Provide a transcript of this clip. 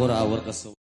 اور اور کسو